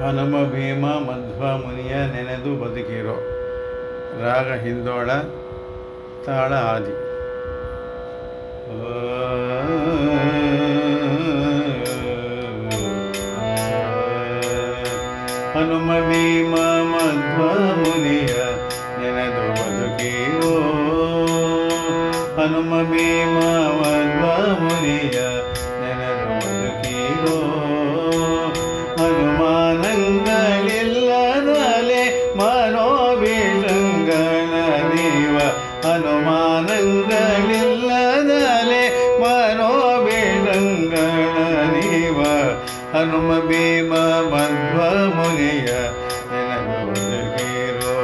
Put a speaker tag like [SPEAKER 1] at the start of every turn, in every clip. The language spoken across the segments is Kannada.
[SPEAKER 1] ಹನುಮ ಭೀಮ ಮಧ್ವ ಮುನಿಯ ನೆನೆದು ಬದುಕಿರೋ. ರಾಗ ಹಿಂದೋಳ ತಾಳ ಆದಿ. ಹನುಮ ಭೀಮ ಮಧ್ವ ಮುನಿಯ ನೆನೆದು ಬದುಕಿರೋ. ಹನುಮ ಭೀಮ ಮಧ್ವ ಮುನಿಯ ಹನುಮ ಭೀಮ ಮಧ್ವ ಮುನಿಯ ನೆನಪು ಬದುಕಿರೋ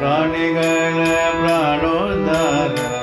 [SPEAKER 1] ಪ್ರಾಣಿಗಳ ಪ್ರಾಣೋದ್ಧಾರ.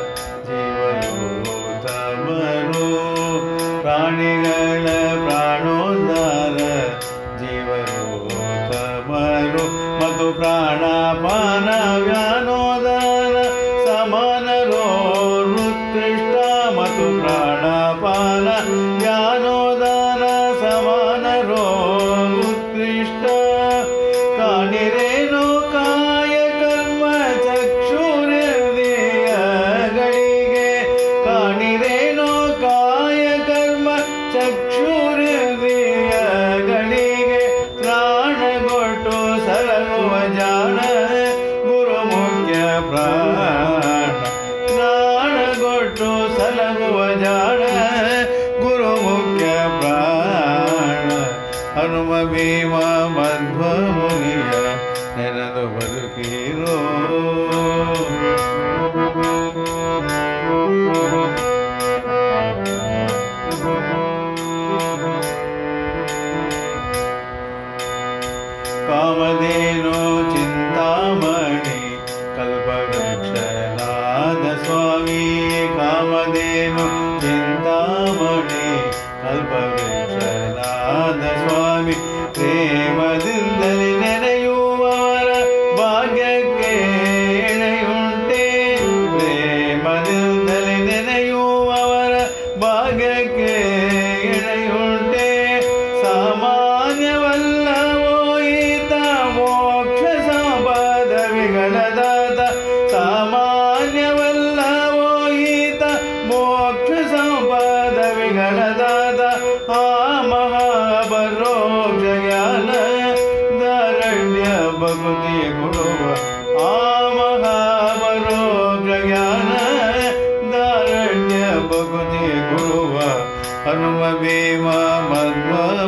[SPEAKER 1] ಹನುಮ ಭೀಮ ಮಧ್ವ ಮುನಿಯ ನೆನೆದು ಬದುಕಿರೋ ಕಾಮಧೇನು ಚಿಂತಾಮಣಿ ಕಲ್ಪವೃಕ್ಷನಾದ ಸ್ವಾಮಿ ಕಾಮಧೇನು ಚಿಂತಾಮಣಿ ಕಲ್ಪವೃಕ್ಷನಾದ भगवती गुरु आमदा वरोप्रज्ञान्य भगवति गुरु हनुमदे वा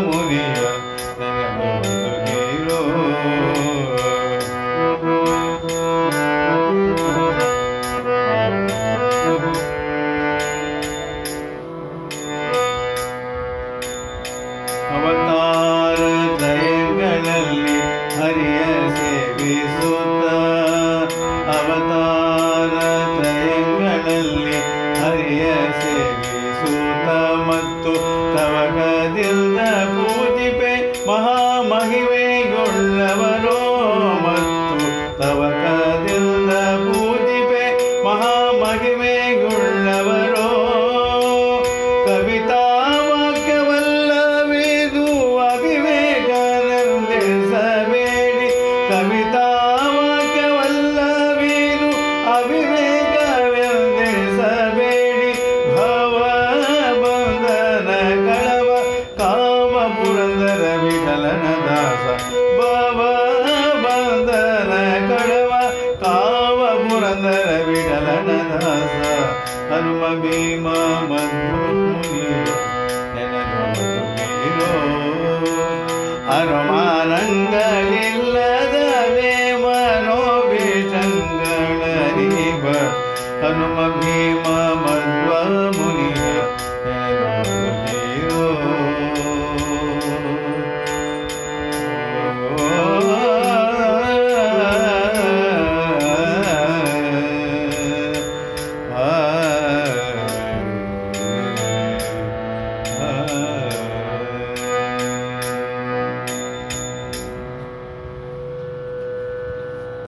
[SPEAKER 1] मुनि ಪುರಂದರ ವಿಠಲನ ದಾಸ ಹನುಮ ಭೀಮ ಮಧ್ವ ಮುನಿಯ ನೆನಪು ಅನುಮಾನಗಳಿಲ್ಲದಲೇ ಮನೋಭಿಷಂಗಳರಿಬ ಹನುಮ ಭೀಮ